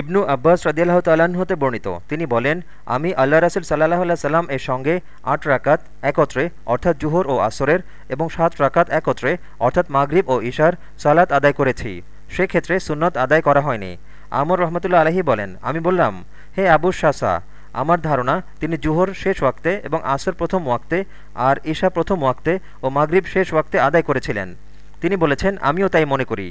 ইবনু আব্বাস রদিয়াল্লাহ তাল্লাহ্ন হতে বর্ণিত। তিনি বলেন, আমি আল্লাহ রাসুল সাল্লাহ সাল্লাম এর সঙ্গে আট রাকাত একত্রে, অর্থাৎ জুহর ও আসরের, এবং সাত রাকাত একত্রে, অর্থাৎ মাগরিব ও ঈশার, সালাত আদায় করেছি। সেক্ষেত্রে সুন্নত আদায় করা হয়নি। আমর রহমতুল্লা আলহী বলেন, আমি বললাম, হে আবু শাসা, আমার ধারণা, তিনি জুহর শেষ ওয়াক্তে এবং আসর প্রথম ওয়াক্তে আর ঈশা প্রথম ওয়াক্তে ও মাগরিব শেষ ওয়াক্তে আদায় করেছিলেন। তিনি বলেছেন, আমিও তাই মনে করি।